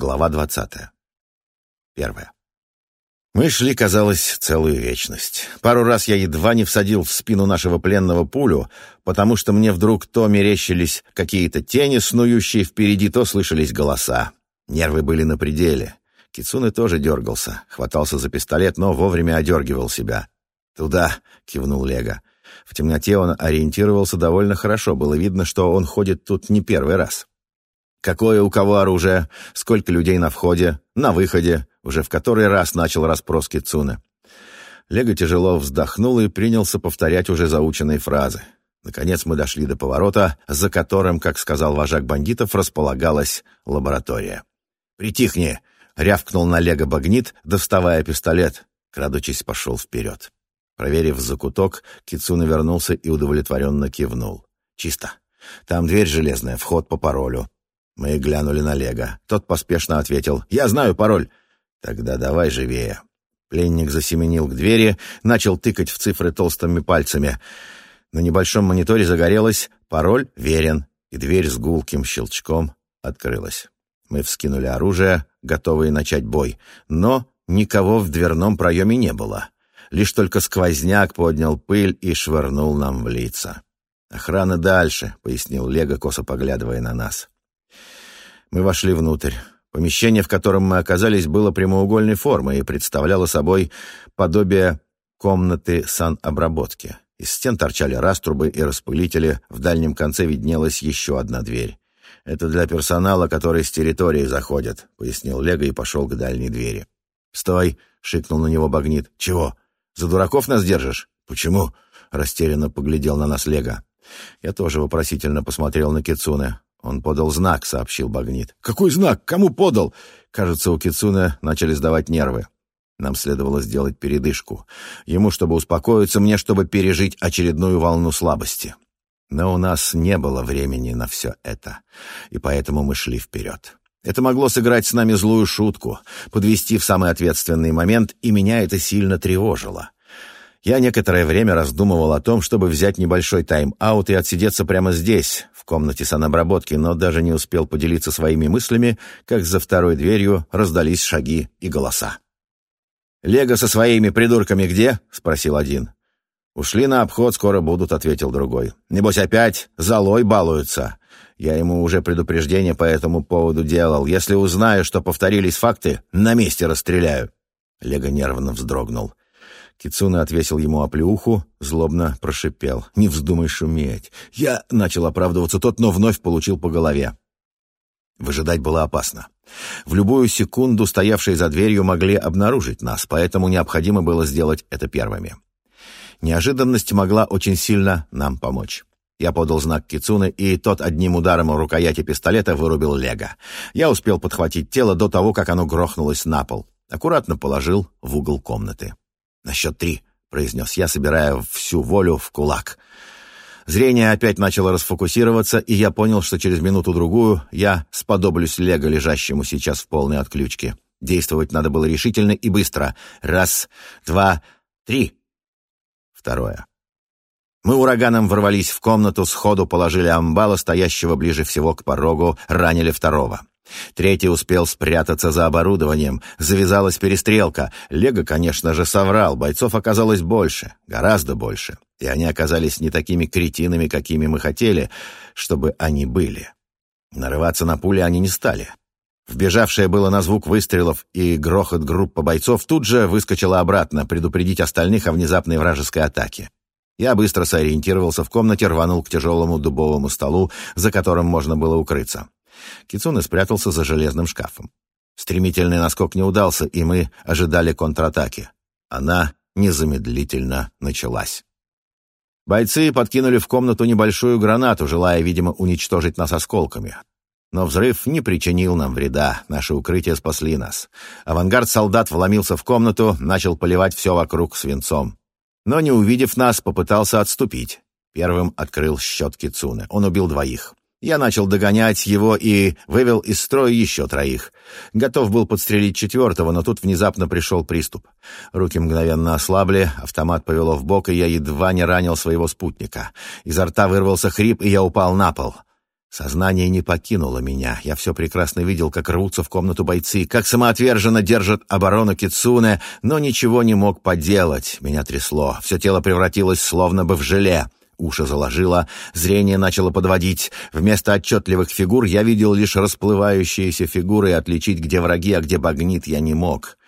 Глава двадцатая. Первая. Мы шли, казалось, целую вечность. Пару раз я едва не всадил в спину нашего пленного пулю, потому что мне вдруг то мерещились какие-то тени, снующие впереди, то слышались голоса. Нервы были на пределе. Кицуны тоже дергался, хватался за пистолет, но вовремя одергивал себя. «Туда!» — кивнул Лего. В темноте он ориентировался довольно хорошо, было видно, что он ходит тут не первый раз. Какое у кого оружие, сколько людей на входе, на выходе, уже в который раз начал расспрос Кицуны. Лего тяжело вздохнул и принялся повторять уже заученные фразы. Наконец мы дошли до поворота, за которым, как сказал вожак бандитов, располагалась лаборатория. «Притихни!» — рявкнул на Лего Багнит, доставая пистолет. Крадучись, пошел вперед. Проверив закуток, Кицуна вернулся и удовлетворенно кивнул. «Чисто. Там дверь железная, вход по паролю». Мы глянули на Лего. Тот поспешно ответил. «Я знаю пароль». «Тогда давай живее». Пленник засеменил к двери, начал тыкать в цифры толстыми пальцами. На небольшом мониторе загорелось «Пароль верен», и дверь с гулким щелчком открылась. Мы вскинули оружие, готовые начать бой, но никого в дверном проеме не было. Лишь только сквозняк поднял пыль и швырнул нам в лица. «Охрана дальше», — пояснил Лего, косо поглядывая на нас. Мы вошли внутрь. Помещение, в котором мы оказались, было прямоугольной формы и представляло собой подобие комнаты санобработки. Из стен торчали раструбы и распылители, в дальнем конце виднелась еще одна дверь. «Это для персонала, который с территории заходит», — пояснил Лего и пошел к дальней двери. «Стой!» — шикнул на него Багнит. «Чего?» За дураков нас держишь? Почему? Растерянно поглядел на нас Лего. Я тоже вопросительно посмотрел на Кицуне. Он подал знак, сообщил Багнит. Какой знак? Кому подал? Кажется, у Кицуне начали сдавать нервы. Нам следовало сделать передышку. Ему, чтобы успокоиться, мне, чтобы пережить очередную волну слабости. Но у нас не было времени на все это, и поэтому мы шли вперед. Это могло сыграть с нами злую шутку, подвести в самый ответственный момент, и меня это сильно тревожило. Я некоторое время раздумывал о том, чтобы взять небольшой тайм-аут и отсидеться прямо здесь, в комнате санобработки, но даже не успел поделиться своими мыслями, как за второй дверью раздались шаги и голоса. «Лего со своими придурками где?» — спросил один. «Ушли на обход, скоро будут», — ответил другой. «Небось опять золой балуются. Я ему уже предупреждение по этому поводу делал. Если узнаю, что повторились факты, на месте расстреляю». Лего нервно вздрогнул. Кицуна отвесил ему оплеуху, злобно прошипел. «Не вздумай шуметь!» Я начал оправдываться тот, но вновь получил по голове. Выжидать было опасно. В любую секунду стоявшие за дверью могли обнаружить нас, поэтому необходимо было сделать это первыми. Неожиданность могла очень сильно нам помочь. Я подал знак Кицуны, и тот одним ударом рукояти пистолета вырубил Лего. Я успел подхватить тело до того, как оно грохнулось на пол. Аккуратно положил в угол комнаты. «На счет три», — произнес я, собирая всю волю в кулак. Зрение опять начало расфокусироваться, и я понял, что через минуту-другую я сподоблюсь Лего, лежащему сейчас в полной отключке. Действовать надо было решительно и быстро. Раз, два, три. Второе. Мы ураганом ворвались в комнату, сходу положили амбала, стоящего ближе всего к порогу, ранили второго. Третий успел спрятаться за оборудованием. Завязалась перестрелка. Лего, конечно же, соврал. Бойцов оказалось больше, гораздо больше. И они оказались не такими кретинами, какими мы хотели, чтобы они были. Нарываться на пули они не стали. Вбежавшая было на звук выстрелов и грохот группа бойцов тут же выскочила обратно, предупредить остальных о внезапной вражеской атаке. Я быстро сориентировался в комнате, рванул к тяжелому дубовому столу, за которым можно было укрыться. Кицуне спрятался за железным шкафом. Стремительный наскок не удался, и мы ожидали контратаки. Она незамедлительно началась. Бойцы подкинули в комнату небольшую гранату, желая, видимо, уничтожить нас осколками. Но взрыв не причинил нам вреда, наши укрытия спасли нас. Авангард солдат вломился в комнату, начал поливать все вокруг свинцом но, не увидев нас, попытался отступить. Первым открыл счет Кицуне. Он убил двоих. Я начал догонять его и вывел из строя еще троих. Готов был подстрелить четвертого, но тут внезапно пришел приступ. Руки мгновенно ослабли, автомат повело в бок, и я едва не ранил своего спутника. Изо рта вырвался хрип, и я упал на пол. Сознание не покинуло меня. Я все прекрасно видел, как рвутся в комнату бойцы, как самоотверженно держат оборону Кицуне, но ничего не мог поделать. Меня трясло. Все тело превратилось словно бы в желе. Уши заложило, зрение начало подводить. Вместо отчетливых фигур я видел лишь расплывающиеся фигуры, и отличить, где враги, а где багнит, я не мог.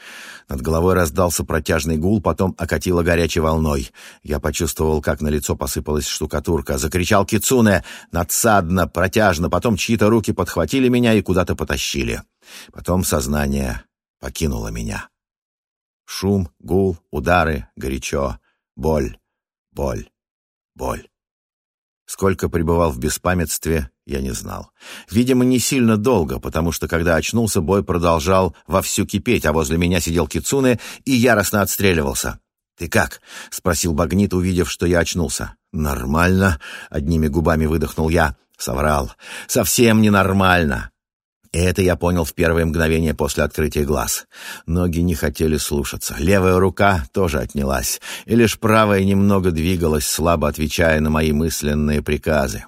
Над головой раздался протяжный гул, потом окатило горячей волной. Я почувствовал, как на лицо посыпалась штукатурка. Закричал Кицуне, надсадно, протяжно, потом чьи-то руки подхватили меня и куда-то потащили. Потом сознание покинуло меня. Шум, гул, удары, горячо, боль, боль, боль. Сколько пребывал в беспамятстве, я не знал. Видимо, не сильно долго, потому что, когда очнулся, бой продолжал вовсю кипеть, а возле меня сидел Кицуне и яростно отстреливался. «Ты как?» — спросил Багнит, увидев, что я очнулся. «Нормально», — одними губами выдохнул я. Соврал. «Совсем ненормально. Это я понял в первые мгновения после открытия глаз. Ноги не хотели слушаться. Левая рука тоже отнялась, и лишь правая немного двигалась, слабо отвечая на мои мысленные приказы.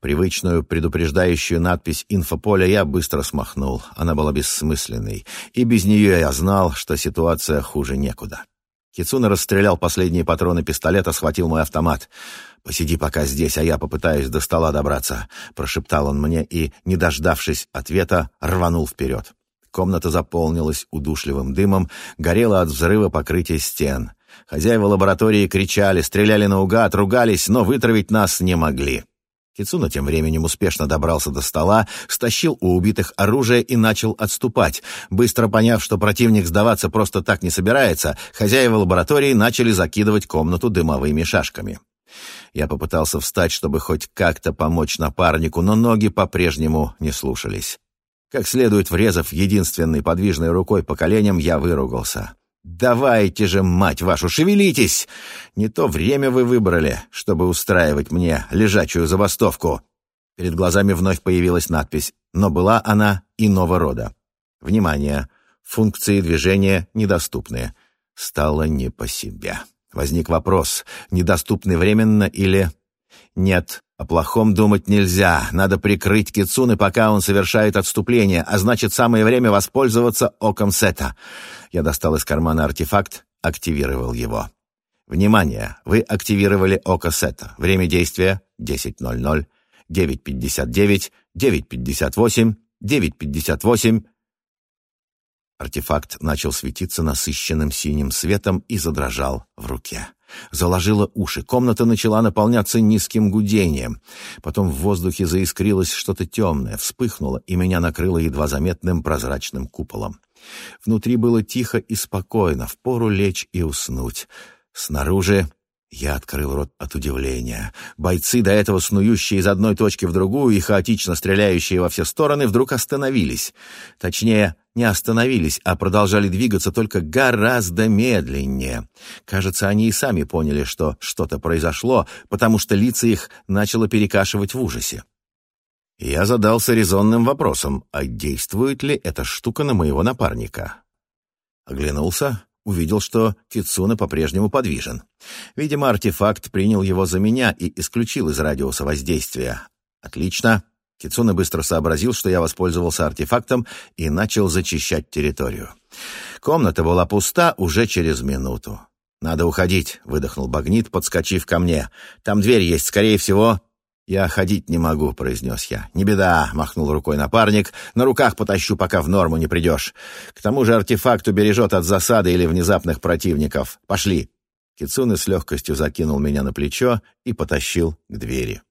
Привычную предупреждающую надпись инфополя я быстро смахнул. Она была бессмысленной, и без нее я знал, что ситуация хуже некуда. Кицуна расстрелял последние патроны пистолета, схватил мой автомат. «Посиди пока здесь, а я попытаюсь до стола добраться», — прошептал он мне и, не дождавшись ответа, рванул вперед. Комната заполнилась удушливым дымом, горело от взрыва покрытие стен. Хозяева лаборатории кричали, стреляли наугад, ругались, но вытравить нас не могли. Кицуна тем временем успешно добрался до стола, стащил у убитых оружие и начал отступать. Быстро поняв, что противник сдаваться просто так не собирается, хозяева лаборатории начали закидывать комнату дымовыми шашками. Я попытался встать, чтобы хоть как-то помочь напарнику, но ноги по-прежнему не слушались. Как следует врезав единственной подвижной рукой по коленям, я выругался. «Давайте же, мать вашу, шевелитесь! Не то время вы выбрали, чтобы устраивать мне лежачую забастовку». Перед глазами вновь появилась надпись, но была она иного рода. «Внимание! Функции движения недоступны». Стало не по себе. Возник вопрос, недоступны временно или... Нет, о плохом думать нельзя. Надо прикрыть Кицуны, пока он совершает отступление, а значит, самое время воспользоваться оком сета. Я достал из кармана артефакт, активировал его. Внимание! Вы активировали око сета. Время действия 10.00, 9.59, 9.58, 9.58. Артефакт начал светиться насыщенным синим светом и задрожал в руке. Заложило уши, комната начала наполняться низким гудением. Потом в воздухе заискрилось что-то темное, вспыхнуло, и меня накрыло едва заметным прозрачным куполом. Внутри было тихо и спокойно, впору лечь и уснуть. Снаружи я открыл рот от удивления. Бойцы, до этого снующие из одной точки в другую и хаотично стреляющие во все стороны, вдруг остановились. Точнее, не остановились, а продолжали двигаться только гораздо медленнее. Кажется, они и сами поняли, что что-то произошло, потому что лица их начало перекашивать в ужасе. Я задался резонным вопросом, а действует ли эта штука на моего напарника? Оглянулся, увидел, что Кицуна по-прежнему подвижен. Видимо, артефакт принял его за меня и исключил из радиуса воздействия. Отлично. Кицуна быстро сообразил, что я воспользовался артефактом и начал зачищать территорию. Комната была пуста уже через минуту. «Надо уходить», — выдохнул Багнит, подскочив ко мне. «Там дверь есть, скорее всего, «Я ходить не могу», — произнес я. «Не беда», — махнул рукой напарник. «На руках потащу, пока в норму не придешь. К тому же артефакт убережет от засады или внезапных противников. Пошли». Кицуны с легкостью закинул меня на плечо и потащил к двери.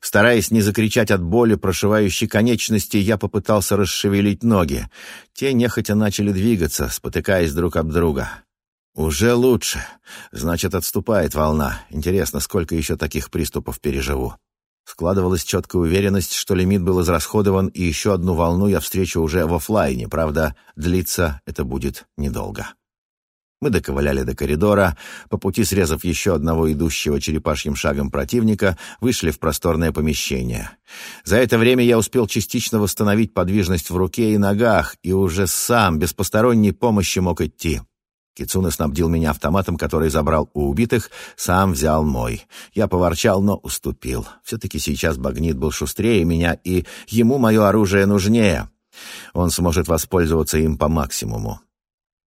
Стараясь не закричать от боли, прошивающей конечности, я попытался расшевелить ноги. Те нехотя начали двигаться, спотыкаясь друг об друга. «Уже лучше. Значит, отступает волна. Интересно, сколько еще таких приступов переживу». Складывалась четкая уверенность, что лимит был израсходован, и еще одну волну я встречу уже в офлайне. Правда, длиться это будет недолго. Мы доковыляли до коридора, по пути срезав еще одного идущего черепашьим шагом противника, вышли в просторное помещение. За это время я успел частично восстановить подвижность в руке и ногах, и уже сам, без посторонней помощи, мог идти. Кицуна снабдил меня автоматом, который забрал у убитых, сам взял мой. Я поворчал, но уступил. Все-таки сейчас Багнит был шустрее меня, и ему мое оружие нужнее. Он сможет воспользоваться им по максимуму.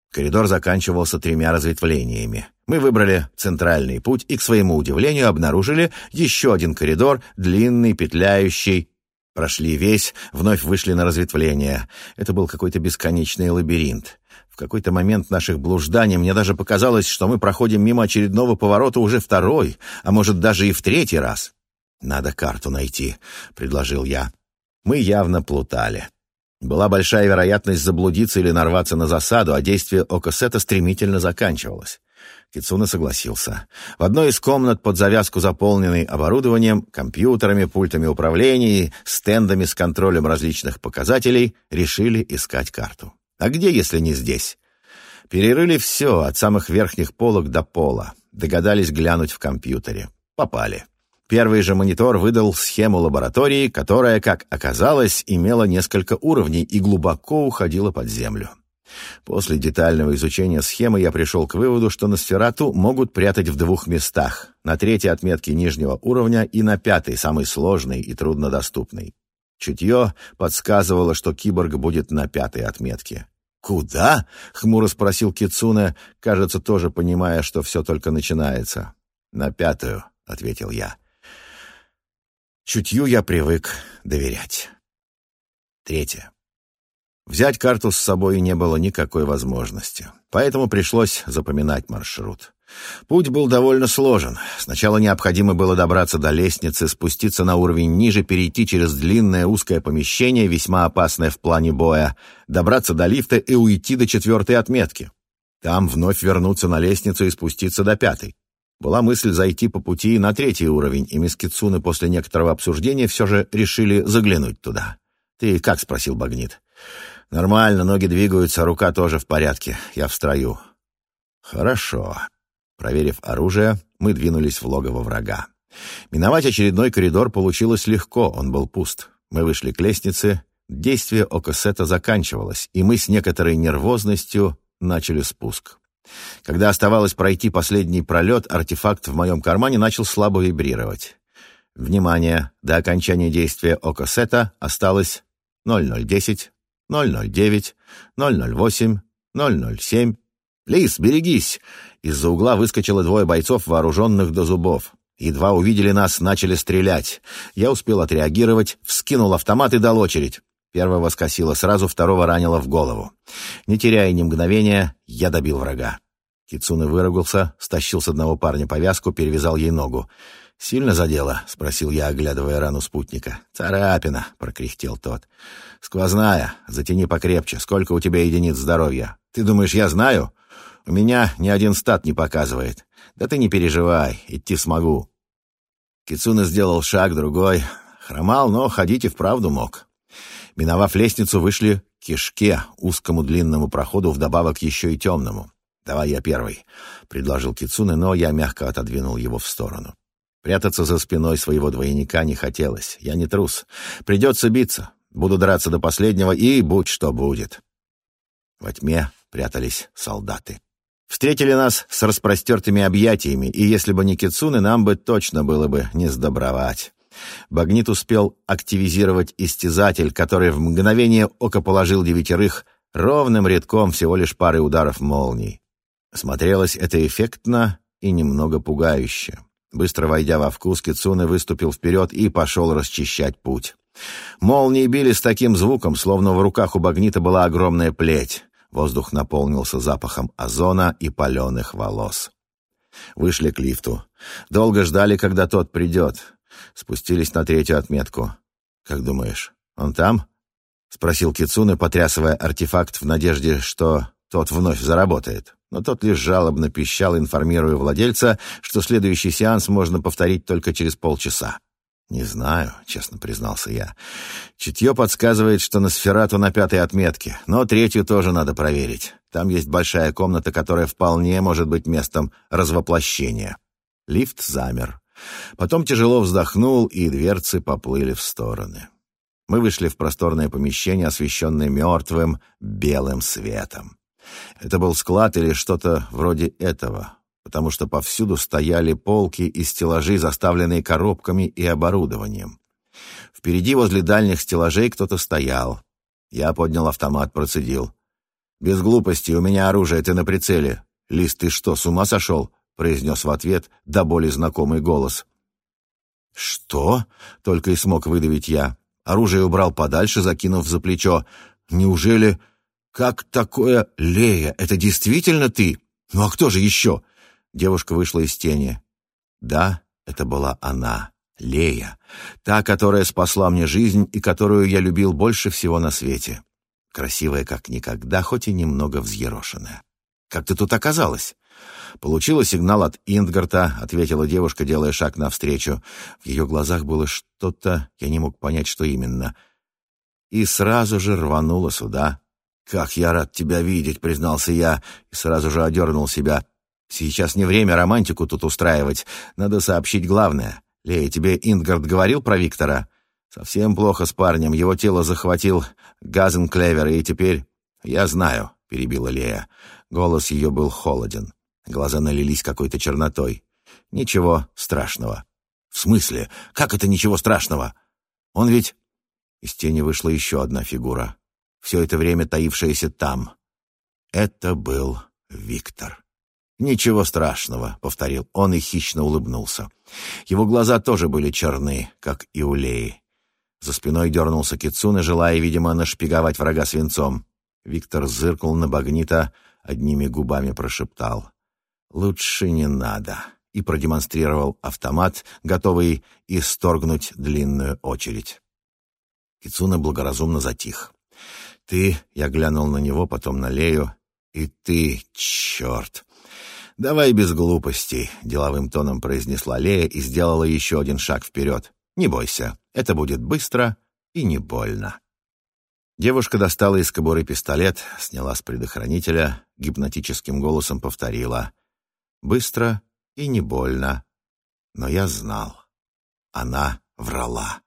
Коридор заканчивался тремя разветвлениями. Мы выбрали центральный путь и, к своему удивлению, обнаружили еще один коридор, длинный, петляющий. Прошли весь, вновь вышли на разветвление. Это был какой-то бесконечный лабиринт. В какой-то момент наших блужданий мне даже показалось, что мы проходим мимо очередного поворота уже второй, а может даже и в третий раз. «Надо карту найти», — предложил я. Мы явно плутали. Была большая вероятность заблудиться или нарваться на засаду, а действие Окосета стремительно заканчивалось. Кицуна согласился. В одной из комнат под завязку, заполненной оборудованием, компьютерами, пультами управления стендами с контролем различных показателей, решили искать карту. А где, если не здесь? Перерыли все, от самых верхних полок до пола. Догадались глянуть в компьютере. Попали. Первый же монитор выдал схему лаборатории, которая, как оказалось, имела несколько уровней и глубоко уходила под землю. После детального изучения схемы я пришел к выводу, что Носферату могут прятать в двух местах. На третьей отметке нижнего уровня и на пятой, самой сложной и труднодоступной. Чутье подсказывало, что киборг будет на пятой отметке. «Куда?» — хмуро спросил Кицуне, кажется, тоже понимая, что все только начинается. «На пятую», — ответил я. Чутью я привык доверять. Третье. Взять карту с собой не было никакой возможности, поэтому пришлось запоминать маршрут. Путь был довольно сложен. Сначала необходимо было добраться до лестницы, спуститься на уровень ниже, перейти через длинное узкое помещение, весьма опасное в плане боя, добраться до лифта и уйти до четвертой отметки. Там вновь вернуться на лестницу и спуститься до пятой. Была мысль зайти по пути на третий уровень, и мисс Китсуны после некоторого обсуждения все же решили заглянуть туда. «Ты как?» — спросил Багнит. «Нормально, ноги двигаются, рука тоже в порядке. Я в строю». «Хорошо». Проверив оружие, мы двинулись в логово врага. Миновать очередной коридор получилось легко, он был пуст. Мы вышли к лестнице, действие окосета заканчивалось, и мы с некоторой нервозностью начали спуск. Когда оставалось пройти последний пролет, артефакт в моем кармане начал слабо вибрировать. Внимание! До окончания действия окосета осталось 0010, 009, 008, 007. «Лис, берегись!» Из-за угла выскочило двое бойцов, вооруженных до зубов. Едва увидели нас, начали стрелять. Я успел отреагировать, вскинул автомат и дал очередь. Первого скосило сразу, второго ранило в голову. Не теряя ни мгновения, я добил врага. Кицуна выругался, стащил с одного парня повязку, перевязал ей ногу. «Сильно задело?» — спросил я, оглядывая рану спутника. «Царапина», — прокряхтел тот. «Сквозная. Затяни покрепче. Сколько у тебя единиц здоровья? Ты думаешь, я знаю? У меня ни один стат не показывает. Да ты не переживай, идти смогу». Кицуна сделал шаг, другой. Хромал, но ходить и вправду мог. Миновав лестницу, вышли к кишке, узкому длинному проходу, вдобавок еще и темному. «Давай я первый», — предложил Кицуне, но я мягко отодвинул его в сторону. Прятаться за спиной своего двойника не хотелось. Я не трус. Придется биться. Буду драться до последнего, и будь что будет. Во тьме прятались солдаты. Встретили нас с распростертыми объятиями, и если бы не Кицуны, нам бы точно было бы не сдобровать. Багнит успел активизировать истязатель, который в мгновение ока положил девятерых ровным рядком всего лишь парой ударов молний. Смотрелось это эффектно и немного пугающе. Быстро войдя во вкус, Кицуне выступил вперед и пошел расчищать путь. Молнии били с таким звуком, словно в руках у Багнита была огромная плеть. Воздух наполнился запахом озона и паленых волос. Вышли к лифту. Долго ждали, когда тот придет. Спустились на третью отметку. «Как думаешь, он там?» — спросил Кицуне, потрясывая артефакт в надежде, что тот вновь заработает. Но тот лишь жалобно пищал, информируя владельца, что следующий сеанс можно повторить только через полчаса. «Не знаю», — честно признался я. «Чутье подсказывает, что на сферату на пятой отметке, но третью тоже надо проверить. Там есть большая комната, которая вполне может быть местом развоплощения». Лифт замер. Потом тяжело вздохнул, и дверцы поплыли в стороны. Мы вышли в просторное помещение, освещенное мертвым белым светом. Это был склад или что-то вроде этого, потому что повсюду стояли полки и стеллажи, заставленные коробками и оборудованием. Впереди возле дальних стеллажей кто-то стоял. Я поднял автомат, процедил. «Без глупости, у меня оружие, ты на прицеле». «Лист, ты что, с ума сошел?» — произнес в ответ до боли знакомый голос. «Что?» — только и смог выдавить я. Оружие убрал подальше, закинув за плечо. «Неужели...» «Как такое, Лея? Это действительно ты? Ну а кто же еще?» Девушка вышла из тени. Да, это была она, Лея, та, которая спасла мне жизнь и которую я любил больше всего на свете. Красивая как никогда, хоть и немного взъерошенная. «Как ты тут оказалась?» «Получила сигнал от Индгарта», — ответила девушка, делая шаг навстречу. В ее глазах было что-то, я не мог понять, что именно. И сразу же рванула сюда. «Как я рад тебя видеть», — признался я, и сразу же одернул себя. «Сейчас не время романтику тут устраивать. Надо сообщить главное. Лея, тебе Индгард говорил про Виктора?» «Совсем плохо с парнем. Его тело захватил Газенклевер, и теперь...» «Я знаю», — перебила Лея. Голос ее был холоден. Глаза налились какой-то чернотой. «Ничего страшного». «В смысле? Как это ничего страшного? Он ведь...» Из тени вышла еще одна фигура. Все это время таившаяся там. Это был Виктор. «Ничего страшного», — повторил он и хищно улыбнулся. Его глаза тоже были черны, как и у Леи. За спиной дернулся Кицуна, желая, видимо, нашпиговать врага свинцом. Виктор зыркнул на Багнита, одними губами прошептал. «Лучше не надо», и продемонстрировал автомат, готовый исторгнуть длинную очередь. Кицуна благоразумно затих. «Ты...» — я глянул на него, потом на Лею. «И ты... черт!» «Давай без глупостей», — деловым тоном произнесла Лея и сделала еще один шаг вперед. «Не бойся, это будет быстро и не больно». Девушка достала из кобуры пистолет, сняла с предохранителя, гипнотическим голосом повторила. «Быстро и не больно». Но я знал. Она врала.